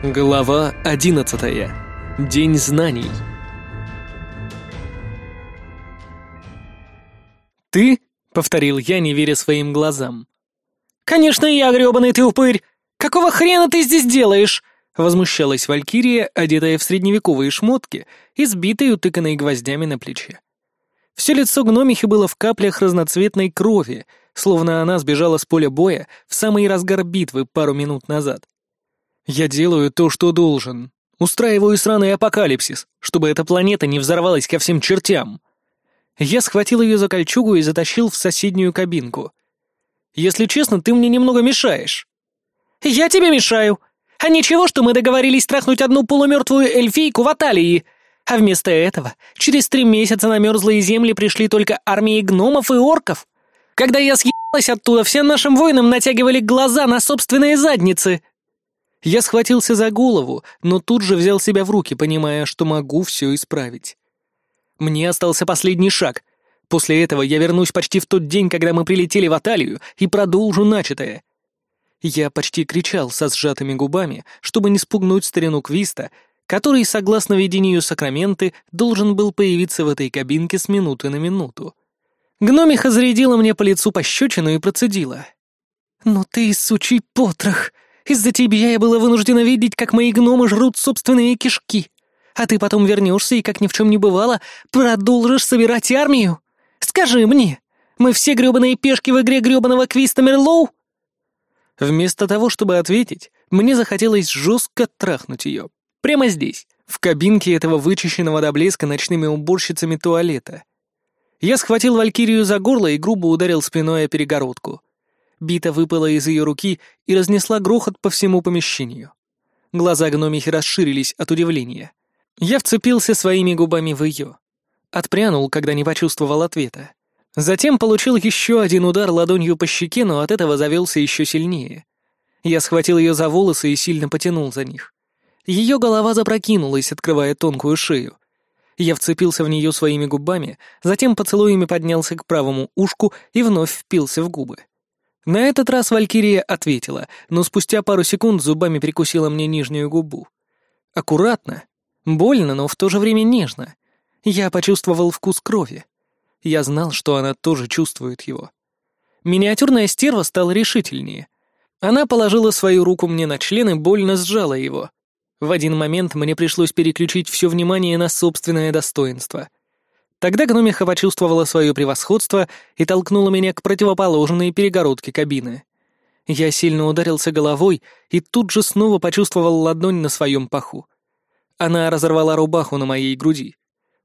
Глава 11. День знаний. «Ты?» — повторил я, не веря своим глазам. «Конечно я, грёбаный ты упырь! Какого хрена ты здесь делаешь?» — возмущалась Валькирия, одетая в средневековые шмотки и сбитая утыканной гвоздями на плече. Все лицо гномихи было в каплях разноцветной крови, словно она сбежала с поля боя в самый разгар битвы пару минут назад. Я делаю то, что должен. Устраиваю сраный апокалипсис, чтобы эта планета не взорвалась ко всем чертям. Я схватил ее за кольчугу и затащил в соседнюю кабинку. Если честно, ты мне немного мешаешь. Я тебе мешаю. А ничего, что мы договорились трахнуть одну полумертвую эльфийку в Аталии. А вместо этого через три месяца на мерзлые земли пришли только армии гномов и орков. Когда я съебалась оттуда, всем нашим воинам натягивали глаза на собственные задницы. Я схватился за голову, но тут же взял себя в руки, понимая, что могу все исправить. Мне остался последний шаг. После этого я вернусь почти в тот день, когда мы прилетели в Аталию, и продолжу начатое. Я почти кричал со сжатыми губами, чтобы не спугнуть старину Квиста, который, согласно видению Сакраменты, должен был появиться в этой кабинке с минуты на минуту. Гномиха зарядила мне по лицу пощечину и процедила. Но ты, сучий потрох! Из-за тебя я была вынуждена видеть, как мои гномы жрут собственные кишки. А ты потом вернешься и, как ни в чем не бывало, продолжишь собирать армию. Скажи мне, мы все грёбаные пешки в игре грёбаного Квиста Мерлоу?» Вместо того, чтобы ответить, мне захотелось жестко трахнуть ее. Прямо здесь, в кабинке этого вычищенного до блеска ночными уборщицами туалета. Я схватил Валькирию за горло и грубо ударил спиной о перегородку бита выпала из ее руки и разнесла грохот по всему помещению. Глаза гномихи расширились от удивления. Я вцепился своими губами в ее. Отпрянул, когда не почувствовал ответа. Затем получил еще один удар ладонью по щеке, но от этого завелся еще сильнее. Я схватил ее за волосы и сильно потянул за них. Ее голова запрокинулась, открывая тонкую шею. Я вцепился в нее своими губами, затем поцелуями поднялся к правому ушку и вновь впился в губы. На этот раз Валькирия ответила, но спустя пару секунд зубами прикусила мне нижнюю губу. Аккуратно, больно, но в то же время нежно. Я почувствовал вкус крови. Я знал, что она тоже чувствует его. Миниатюрная стерва стала решительнее. Она положила свою руку мне на член и больно сжала его. В один момент мне пришлось переключить все внимание на собственное достоинство — Тогда гномиха почувствовала свое превосходство и толкнула меня к противоположной перегородке кабины. Я сильно ударился головой и тут же снова почувствовал ладонь на своем паху. Она разорвала рубаху на моей груди.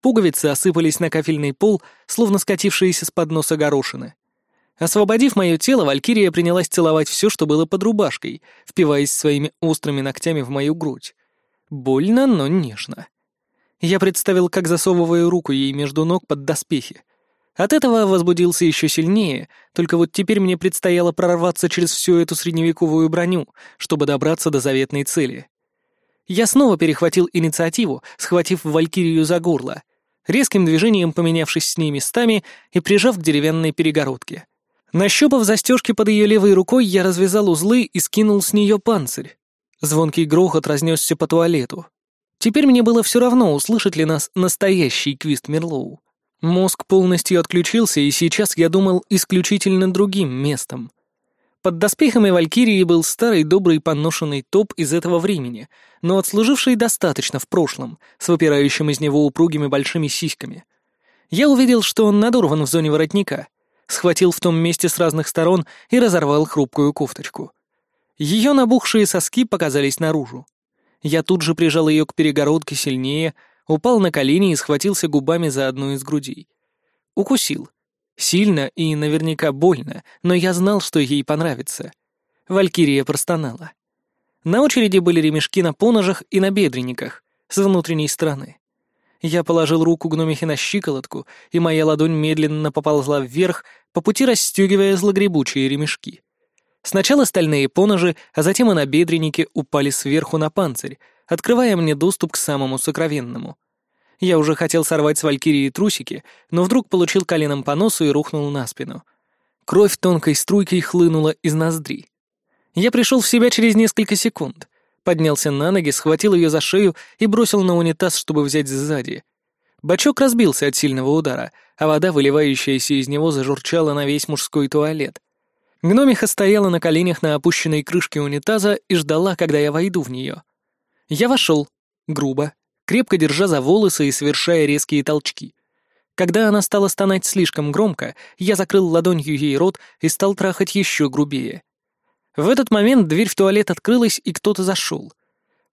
Пуговицы осыпались на кафельный пол, словно скатившиеся с подноса горошины. Освободив мое тело, Валькирия принялась целовать все, что было под рубашкой, впиваясь своими острыми ногтями в мою грудь. Больно, но нежно. Я представил, как засовываю руку ей между ног под доспехи. От этого возбудился еще сильнее, только вот теперь мне предстояло прорваться через всю эту средневековую броню, чтобы добраться до заветной цели. Я снова перехватил инициативу, схватив Валькирию за горло, резким движением поменявшись с ней местами и прижав к деревянной перегородке. Нащупав застежки под ее левой рукой, я развязал узлы и скинул с нее панцирь. Звонкий грохот разнесся по туалету. Теперь мне было все равно, услышит ли нас настоящий Квист Мерлоу. Мозг полностью отключился, и сейчас я думал исключительно другим местом. Под доспехами Валькирии был старый добрый поношенный топ из этого времени, но отслуживший достаточно в прошлом, с выпирающим из него упругими большими сиськами. Я увидел, что он надорван в зоне воротника, схватил в том месте с разных сторон и разорвал хрупкую кофточку. Ее набухшие соски показались наружу. Я тут же прижал ее к перегородке сильнее, упал на колени и схватился губами за одну из грудей. Укусил. Сильно и наверняка больно, но я знал, что ей понравится. Валькирия простонала. На очереди были ремешки на поножах и на бедренниках с внутренней стороны. Я положил руку гномихи на щиколотку, и моя ладонь медленно поползла вверх, по пути расстегивая злогребучие ремешки. Сначала стальные поножи, а затем и набедренники упали сверху на панцирь, открывая мне доступ к самому сокровенному. Я уже хотел сорвать с валькирии трусики, но вдруг получил коленом по носу и рухнул на спину. Кровь тонкой струйкой хлынула из ноздри. Я пришел в себя через несколько секунд, поднялся на ноги, схватил ее за шею и бросил на унитаз, чтобы взять сзади. Бачок разбился от сильного удара, а вода, выливающаяся из него, зажурчала на весь мужской туалет. Гномиха стояла на коленях на опущенной крышке унитаза и ждала, когда я войду в нее. Я вошел, грубо, крепко держа за волосы и совершая резкие толчки. Когда она стала стонать слишком громко, я закрыл ладонью ей рот и стал трахать еще грубее. В этот момент дверь в туалет открылась, и кто-то зашел.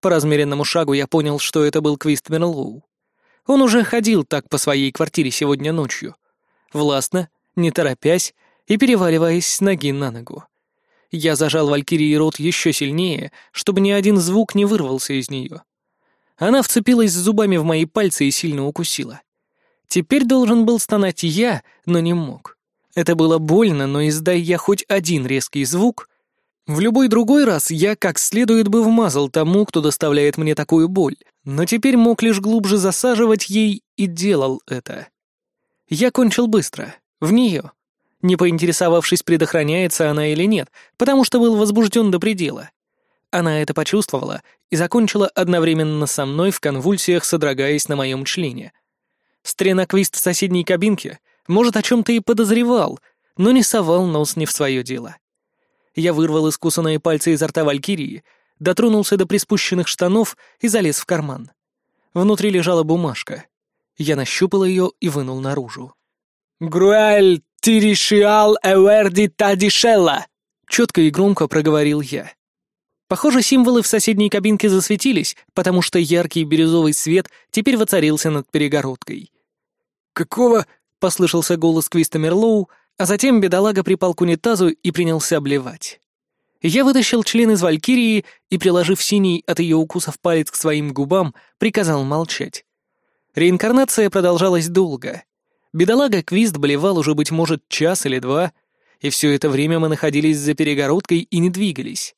По размеренному шагу я понял, что это был Квист Мерлоу. Он уже ходил так по своей квартире сегодня ночью. Властно, не торопясь, и переваливаясь с ноги на ногу. Я зажал Валькирии рот еще сильнее, чтобы ни один звук не вырвался из нее. Она вцепилась зубами в мои пальцы и сильно укусила. Теперь должен был стонать я, но не мог. Это было больно, но издай я хоть один резкий звук. В любой другой раз я как следует бы вмазал тому, кто доставляет мне такую боль, но теперь мог лишь глубже засаживать ей и делал это. Я кончил быстро, в нее, не поинтересовавшись, предохраняется она или нет, потому что был возбужден до предела. Она это почувствовала и закончила одновременно со мной в конвульсиях, содрогаясь на моем члене. Стреноквист в соседней кабинке, может, о чем-то и подозревал, но не совал нос не в свое дело. Я вырвал искусанные пальцы изо рта Валькирии, дотронулся до приспущенных штанов и залез в карман. Внутри лежала бумажка. Я нащупал ее и вынул наружу. «Груэль Терещал Эверди Тадишелла!» Четко и громко проговорил я. Похоже, символы в соседней кабинке засветились, потому что яркий бирюзовый свет теперь воцарился над перегородкой. «Какого?» — послышался голос Квиста Мерлоу, а затем бедолага припал к унитазу и принялся обливать. Я вытащил член из Валькирии и, приложив синий от ее укусов палец к своим губам, приказал молчать. Реинкарнация продолжалась долго. Бедолага Квист болевал уже, быть может, час или два, и все это время мы находились за перегородкой и не двигались.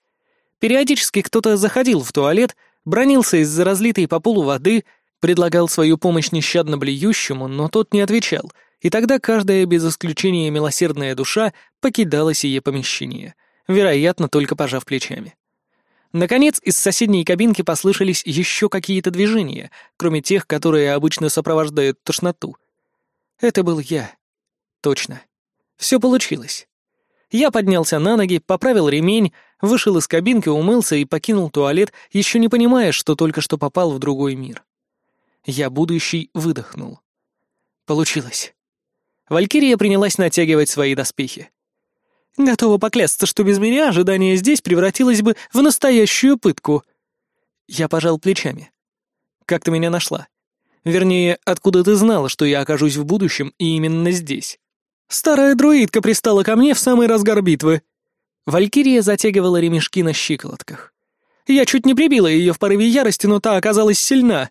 Периодически кто-то заходил в туалет, бронился из-за разлитой по полу воды, предлагал свою помощь нещадно блюющему, но тот не отвечал, и тогда каждая без исключения милосердная душа покидала сие помещение, вероятно, только пожав плечами. Наконец, из соседней кабинки послышались еще какие-то движения, кроме тех, которые обычно сопровождают тошноту — это был я. Точно. Все получилось. Я поднялся на ноги, поправил ремень, вышел из кабинки, умылся и покинул туалет, еще не понимая, что только что попал в другой мир. Я будущий выдохнул. Получилось. Валькирия принялась натягивать свои доспехи. Готова поклясться, что без меня ожидание здесь превратилось бы в настоящую пытку. Я пожал плечами. Как ты меня нашла? Вернее, откуда ты знала, что я окажусь в будущем и именно здесь? Старая друидка пристала ко мне в самый разгар битвы. Валькирия затягивала ремешки на щиколотках. Я чуть не прибила ее в порыве ярости, но та оказалась сильна.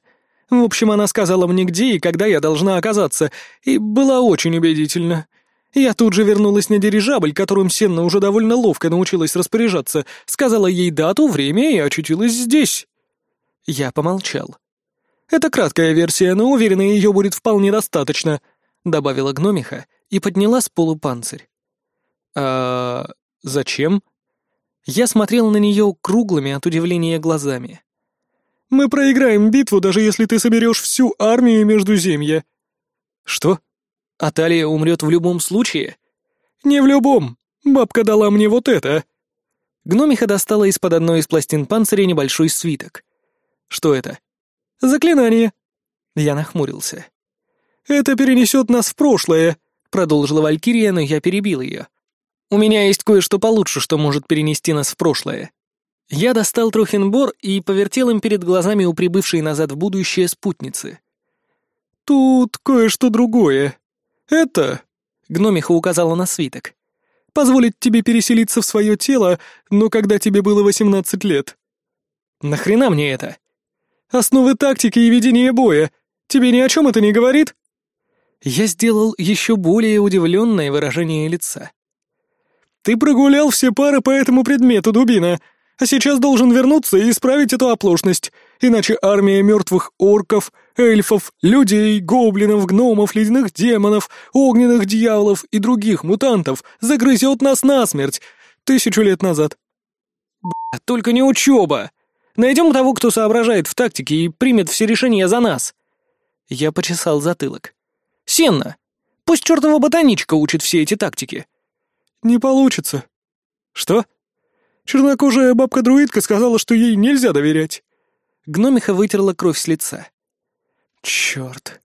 В общем, она сказала мне, где и когда я должна оказаться, и была очень убедительна. Я тут же вернулась на дирижабль, которым Сенна уже довольно ловко научилась распоряжаться, сказала ей дату, время и очутилась здесь. Я помолчал. «Это краткая версия, но, уверена, ее будет вполне достаточно», — добавила гномиха и подняла с полу панцирь. «А зачем?» Я смотрел на нее круглыми от удивления глазами. «Мы проиграем битву, даже если ты соберешь всю армию Междуземья». «Что? Аталия умрет в любом случае?» «Не в любом. Бабка дала мне вот это». Гномиха достала из-под одной из пластин панциря небольшой свиток. «Что это?» «Заклинание!» Я нахмурился. «Это перенесет нас в прошлое», — продолжила Валькирия, но я перебил ее. «У меня есть кое-что получше, что может перенести нас в прошлое». Я достал Трухенбор и повертел им перед глазами у прибывшей назад в будущее спутницы. «Тут кое-что другое. Это...» — гномиха указала на свиток. «Позволит тебе переселиться в свое тело, но когда тебе было восемнадцать лет». «Нахрена мне это?» Основы тактики и ведения боя. Тебе ни о чем это не говорит?» Я сделал еще более удивленное выражение лица. «Ты прогулял все пары по этому предмету, дубина, а сейчас должен вернуться и исправить эту оплошность, иначе армия мертвых орков, эльфов, людей, гоблинов, гномов, ледяных демонов, огненных дьяволов и других мутантов загрызет нас насмерть тысячу лет назад». «Бля, только не учеба!» Найдем того, кто соображает в тактике и примет все решения за нас». Я почесал затылок. «Сенна, пусть чертова ботаничка учит все эти тактики». «Не получится». «Что?» «Чернокожая бабка-друидка сказала, что ей нельзя доверять». Гномиха вытерла кровь с лица. «Черт.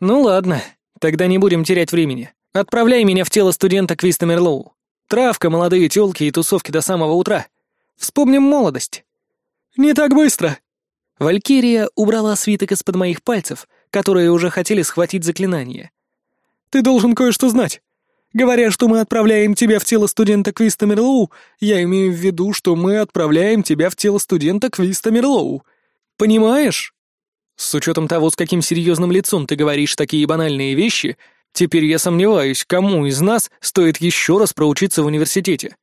Ну ладно, тогда не будем терять времени. Отправляй меня в тело студента Квиста Мерлоу. Травка, молодые тёлки и тусовки до самого утра. Вспомним молодость». Не так быстро!» Валькирия убрала свиток из-под моих пальцев, которые уже хотели схватить заклинание. «Ты должен кое-что знать. Говоря, что мы отправляем тебя в тело студента Квиста Мерлоу, я имею в виду, что мы отправляем тебя в тело студента Квиста Мерлоу. Понимаешь?» «С учетом того, с каким серьезным лицом ты говоришь такие банальные вещи, теперь я сомневаюсь, кому из нас стоит еще раз проучиться в университете».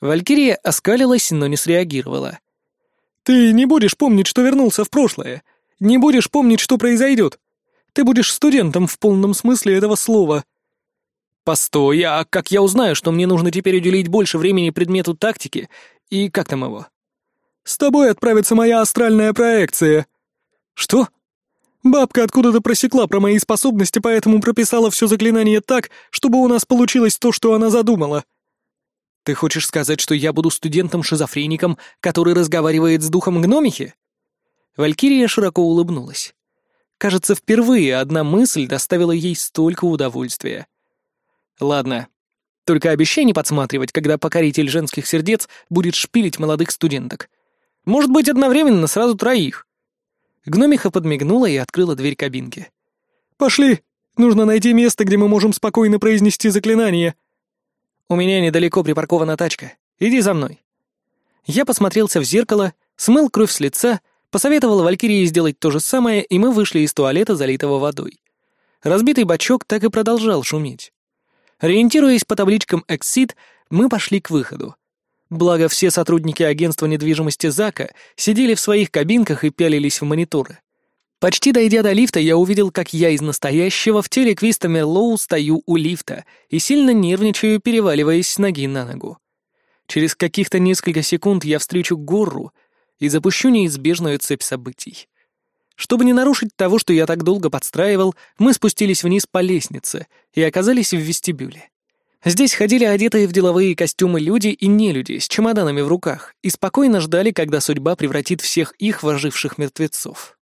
Валькирия оскалилась, но не среагировала. Ты не будешь помнить, что вернулся в прошлое. Не будешь помнить, что произойдет. Ты будешь студентом в полном смысле этого слова. Постой, а как я узнаю, что мне нужно теперь уделить больше времени предмету тактики и как там его? С тобой отправится моя астральная проекция. Что? Бабка откуда-то просекла про мои способности, поэтому прописала все заклинание так, чтобы у нас получилось то, что она задумала. Ты хочешь сказать, что я буду студентом-шизофреником, который разговаривает с духом гномихи?» Валькирия широко улыбнулась. Кажется, впервые одна мысль доставила ей столько удовольствия. «Ладно, только обещай не подсматривать, когда покоритель женских сердец будет шпилить молодых студенток. Может быть, одновременно сразу троих». Гномиха подмигнула и открыла дверь кабинки. «Пошли! Нужно найти место, где мы можем спокойно произнести заклинание!» У меня недалеко припаркована тачка. Иди за мной». Я посмотрелся в зеркало, смыл кровь с лица, посоветовал Валькирии сделать то же самое, и мы вышли из туалета, залитого водой. Разбитый бачок так и продолжал шуметь. Ориентируясь по табличкам «Exit», мы пошли к выходу. Благо, все сотрудники агентства недвижимости Зака сидели в своих кабинках и пялились в мониторы. Почти дойдя до лифта, я увидел, как я из настоящего в теле Квиста Мерлоу стою у лифта и сильно нервничаю, переваливаясь с ноги на ногу. Через каких-то несколько секунд я встречу Горру и запущу неизбежную цепь событий. Чтобы не нарушить того, что я так долго подстраивал, мы спустились вниз по лестнице и оказались в вестибюле. Здесь ходили одетые в деловые костюмы люди и нелюди с чемоданами в руках и спокойно ждали, когда судьба превратит всех их в оживших мертвецов.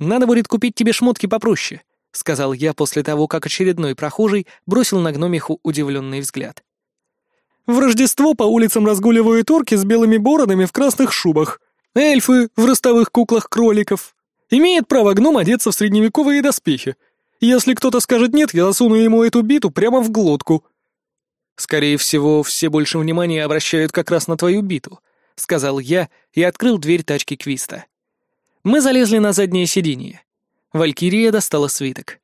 Надо будет купить тебе шмотки попроще», — сказал я после того, как очередной прохожий бросил на гномиху удивленный взгляд. «В Рождество по улицам разгуливают орки с белыми бородами в красных шубах, эльфы в ростовых куклах кроликов. Имеет право гном одеться в средневековые доспехи. Если кто-то скажет «нет», я засуну ему эту биту прямо в глотку». «Скорее всего, все больше внимания обращают как раз на твою биту», — сказал я и открыл дверь тачки Квиста. Мы залезли на заднее сиденье. Валькирия достала свиток.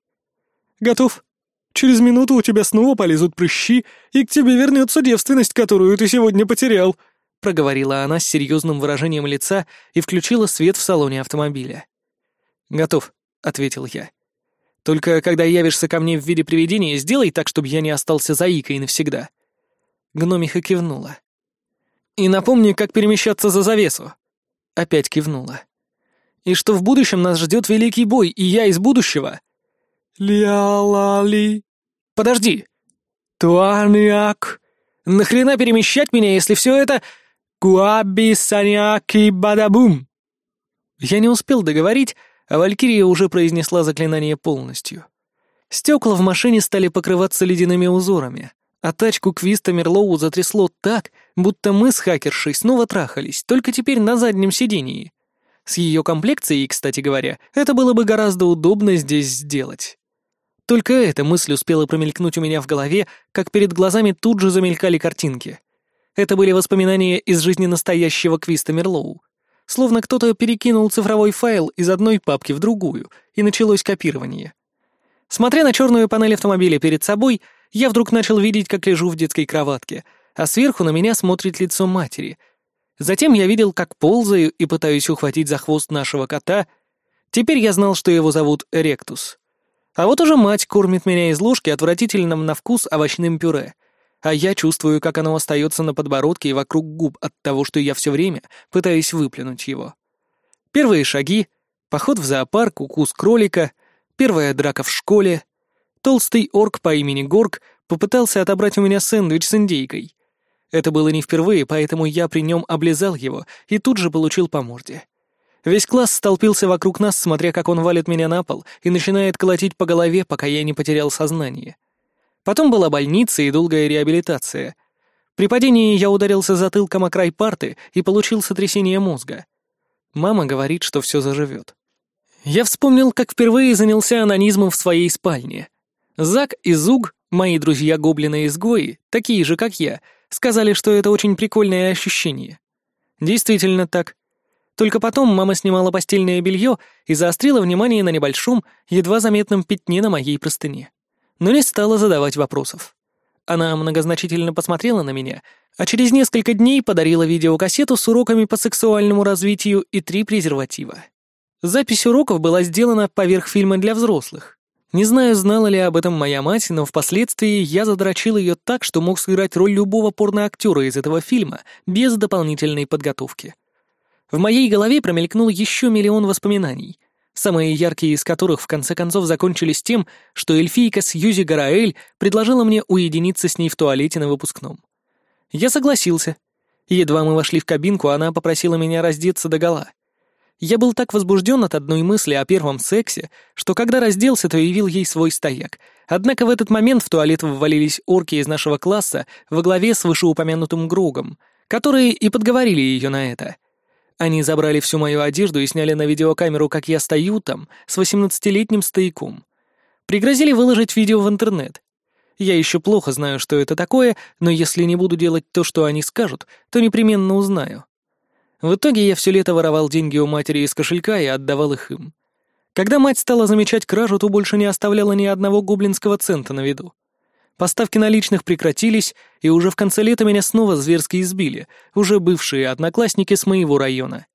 «Готов. Через минуту у тебя снова полезут прыщи, и к тебе вернется девственность, которую ты сегодня потерял», — проговорила она с серьезным выражением лица и включила свет в салоне автомобиля. «Готов», — ответил я. «Только когда явишься ко мне в виде привидения, сделай так, чтобы я не остался заикой навсегда». Гномиха кивнула. «И напомни, как перемещаться за завесу». Опять кивнула и что в будущем нас ждет великий бой, и я из будущего». «Ля-ла-ли...» «Подожди!» «Туаниак...» «Нахрена перемещать меня, если все это...» «Гуаби саняки бадабум!» Я не успел договорить, а Валькирия уже произнесла заклинание полностью. Стекла в машине стали покрываться ледяными узорами, а тачку Квиста Мерлоу затрясло так, будто мы с хакершей снова трахались, только теперь на заднем сидении. С ее комплекцией, кстати говоря, это было бы гораздо удобно здесь сделать. Только эта мысль успела промелькнуть у меня в голове, как перед глазами тут же замелькали картинки. Это были воспоминания из жизни настоящего Квиста Мерлоу. Словно кто-то перекинул цифровой файл из одной папки в другую, и началось копирование. Смотря на черную панель автомобиля перед собой, я вдруг начал видеть, как лежу в детской кроватке, а сверху на меня смотрит лицо матери, Затем я видел, как ползаю и пытаюсь ухватить за хвост нашего кота. Теперь я знал, что его зовут Ректус. А вот уже мать кормит меня из ложки отвратительным на вкус овощным пюре. А я чувствую, как оно остается на подбородке и вокруг губ от того, что я все время пытаюсь выплюнуть его. Первые шаги, поход в зоопарк, укус кролика, первая драка в школе. Толстый орк по имени Горг попытался отобрать у меня сэндвич с индейкой. Это было не впервые, поэтому я при нем облизал его и тут же получил по морде. Весь класс столпился вокруг нас, смотря как он валит меня на пол и начинает колотить по голове, пока я не потерял сознание. Потом была больница и долгая реабилитация. При падении я ударился затылком о край парты и получил сотрясение мозга. Мама говорит, что все заживет. Я вспомнил, как впервые занялся анонизмом в своей спальне. Зак и Зуг, мои друзья-гоблины-изгои, такие же, как я — Сказали, что это очень прикольное ощущение. Действительно так. Только потом мама снимала постельное белье и заострила внимание на небольшом, едва заметном пятне на моей простыне. Но не стала задавать вопросов. Она многозначительно посмотрела на меня, а через несколько дней подарила видеокассету с уроками по сексуальному развитию и три презерватива. Запись уроков была сделана поверх фильма для взрослых. Не знаю, знала ли об этом моя мать, но впоследствии я задрочил ее так, что мог сыграть роль любого порноактера из этого фильма без дополнительной подготовки. В моей голове промелькнул еще миллион воспоминаний, самые яркие из которых в конце концов закончились тем, что эльфийка Сьюзи Гараэль предложила мне уединиться с ней в туалете на выпускном. Я согласился. Едва мы вошли в кабинку, она попросила меня раздеться догола — я был так возбужден от одной мысли о первом сексе, что когда разделся, то явил ей свой стояк. Однако в этот момент в туалет ввалились орки из нашего класса во главе с вышеупомянутым Грогом, которые и подговорили ее на это. Они забрали всю мою одежду и сняли на видеокамеру, как я стою там, с 18-летним стояком. Пригрозили выложить видео в интернет. Я еще плохо знаю, что это такое, но если не буду делать то, что они скажут, то непременно узнаю. В итоге я все лето воровал деньги у матери из кошелька и отдавал их им. Когда мать стала замечать кражу, то больше не оставляла ни одного гоблинского цента на виду. Поставки наличных прекратились, и уже в конце лета меня снова зверски избили, уже бывшие одноклассники с моего района.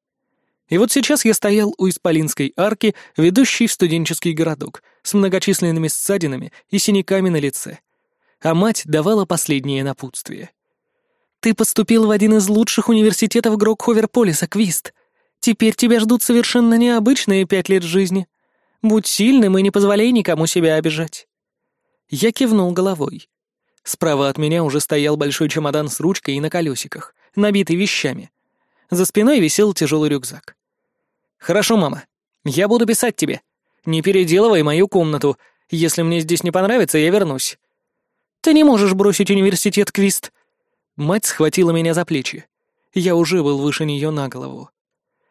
И вот сейчас я стоял у Исполинской арки, ведущей в студенческий городок, с многочисленными ссадинами и синяками на лице. А мать давала последнее напутствие. Ты поступил в один из лучших университетов Грокховерполиса, Квист. Теперь тебя ждут совершенно необычные пять лет жизни. Будь сильным и не позволяй никому себя обижать». Я кивнул головой. Справа от меня уже стоял большой чемодан с ручкой и на колесиках, набитый вещами. За спиной висел тяжелый рюкзак. «Хорошо, мама. Я буду писать тебе. Не переделывай мою комнату. Если мне здесь не понравится, я вернусь». «Ты не можешь бросить университет, Квист», Мать схватила меня за плечи. Я уже был выше нее на голову.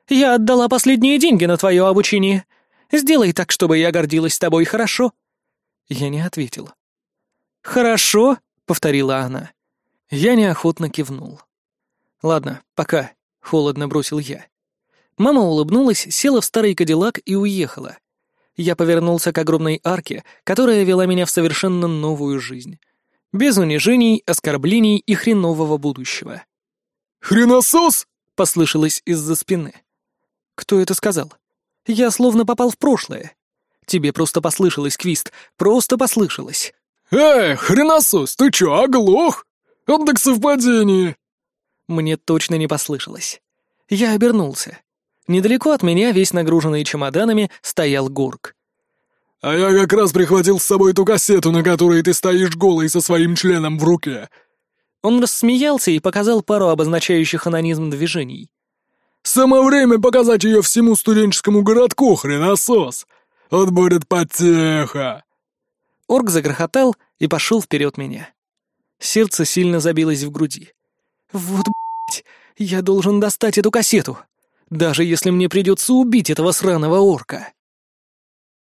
«Я отдала последние деньги на твое обучение. Сделай так, чтобы я гордилась тобой, хорошо?» Я не ответил. «Хорошо», — повторила она. Я неохотно кивнул. «Ладно, пока», — холодно бросил я. Мама улыбнулась, села в старый кадиллак и уехала. Я повернулся к огромной арке, которая вела меня в совершенно новую жизнь без унижений, оскорблений и хренового будущего. «Хреносос!» — послышалось из-за спины. «Кто это сказал?» «Я словно попал в прошлое. Тебе просто послышалось, Квист, просто послышалось». «Эй, хреносос, ты чё, оглох? Он так совпадение!» Мне точно не послышалось. Я обернулся. Недалеко от меня, весь нагруженный чемоданами, стоял Горг. А я как раз прихватил с собой ту кассету, на которой ты стоишь голый со своим членом в руке». Он рассмеялся и показал пару обозначающих анонизм движений. Самое время показать ее всему студенческому городку, хренасос! Вот будет потеха!» Орк загрохотал и пошел вперед меня. Сердце сильно забилось в груди. «Вот, блядь, я должен достать эту кассету, даже если мне придется убить этого сраного орка!»